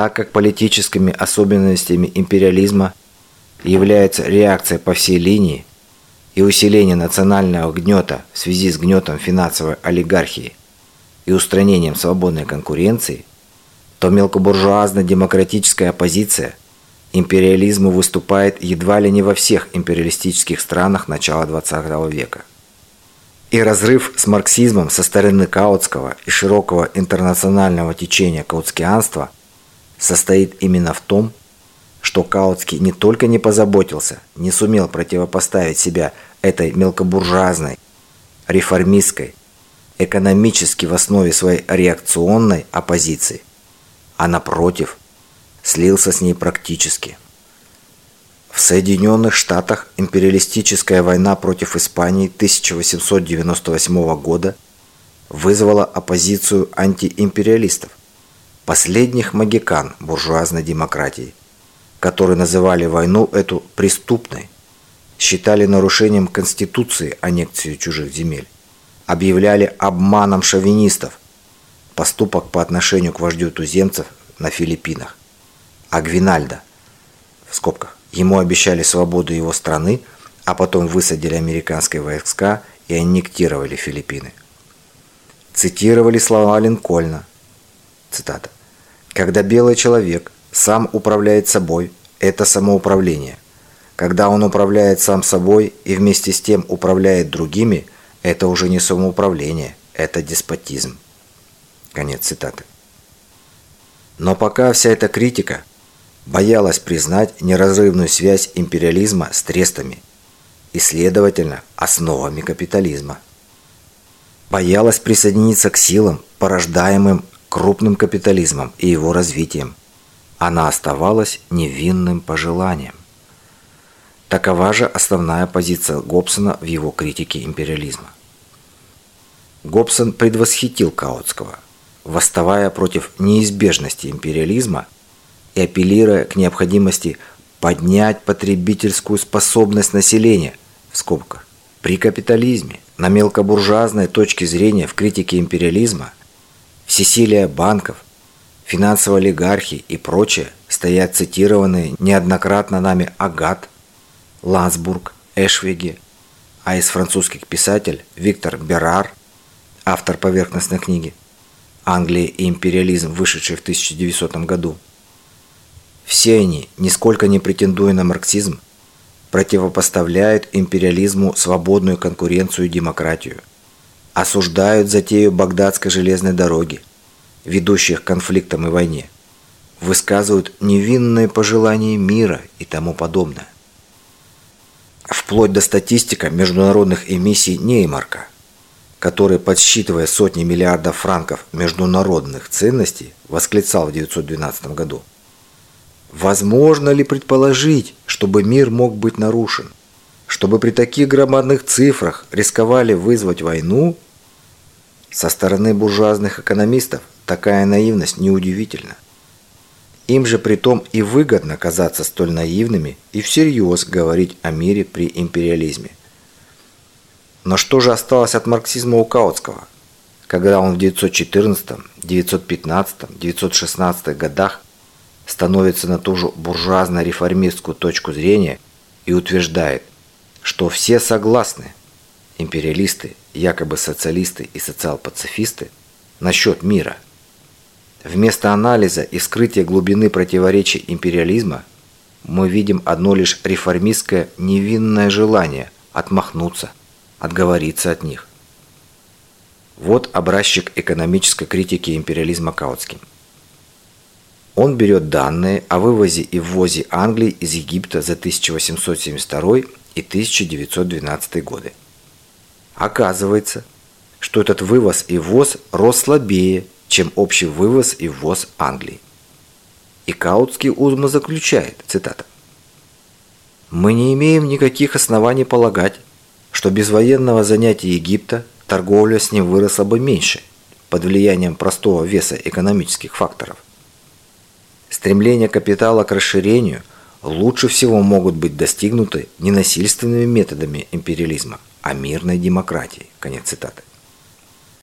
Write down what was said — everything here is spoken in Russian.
так как политическими особенностями империализма является реакция по всей линии и усиление национального гнета в связи с гнетом финансовой олигархии и устранением свободной конкуренции, то мелкобуржуазно-демократическая оппозиция империализму выступает едва ли не во всех империалистических странах начала XX века. И разрыв с марксизмом со стороны Каутского и широкого интернационального течения каутскианства состоит именно в том, что Каутский не только не позаботился, не сумел противопоставить себя этой мелкобуржуазной, реформистской, экономически в основе своей реакционной оппозиции, а напротив, слился с ней практически. В Соединенных Штатах империалистическая война против Испании 1898 года вызвала оппозицию антиимпериалистов, последних магикан буржуазной демократии, которые называли войну эту преступной, считали нарушением Конституции аннексию чужих земель, объявляли обманом шовинистов поступок по отношению к вождю туземцев на Филиппинах. А Гвинальдо, в скобках, ему обещали свободу его страны, а потом высадили американские войска и аннектировали Филиппины. Цитировали слова Линкольна. Цитата. «Когда белый человек сам управляет собой, это самоуправление. Когда он управляет сам собой и вместе с тем управляет другими, это уже не самоуправление, это деспотизм». Конец цитаты. Но пока вся эта критика боялась признать неразрывную связь империализма с трестами и, следовательно, основами капитализма. Боялась присоединиться к силам, порождаемым крупным капитализмом и его развитием. Она оставалась невинным пожеланием. Такова же основная позиция Гобсона в его критике империализма. Гобсон предвосхитил Каутского – восставая против неизбежности империализма и апеллируя к необходимости поднять потребительскую способность населения в скобках при капитализме на мелкобуржуазной точке зрения в критике империализма всесилие банков, финансовой олигархии и прочее стоят цитированные неоднократно нами Агат, Лансбург, Эшвиги, а из французских писатель Виктор Берар, автор поверхностной книги, Англия и империализм, вышедший в 1900 году. Все они, нисколько не претендуя на марксизм, противопоставляют империализму свободную конкуренцию и демократию, осуждают затею Багдадской железной дороги, ведущих к конфликтам и войне, высказывают невинные пожелания мира и тому подобное. Вплоть до статистика международных эмиссий Неймарка – который, подсчитывая сотни миллиардов франков международных ценностей, восклицал в 1912 году. Возможно ли предположить, чтобы мир мог быть нарушен? Чтобы при таких громадных цифрах рисковали вызвать войну? Со стороны буржуазных экономистов такая наивность неудивительна. Им же притом и выгодно казаться столь наивными и всерьез говорить о мире при империализме. Но что же осталось от марксизма у Каутского, когда он в 914, 915, 916 годах становится на ту же буржуазно-реформистскую точку зрения и утверждает, что все согласны, империалисты, якобы социалисты и социал-пацифисты, насчет мира. Вместо анализа и скрытия глубины противоречий империализма мы видим одно лишь реформистское невинное желание отмахнуться – отговориться от них. Вот образчик экономической критики империализма Каутским. Он берет данные о вывозе и ввозе Англии из Египта за 1872 и 1912 годы. Оказывается, что этот вывоз и ввоз рос слабее, чем общий вывоз и ввоз Англии. И Каутский заключает, цитата, «Мы не имеем никаких оснований полагать, что без военного занятия Египта торговля с ним выросла бы меньше под влиянием простого веса экономических факторов. Стремление капитала к расширению лучше всего могут быть достигнуты не насильственными методами империализма, а мирной демократией. Конец цитаты.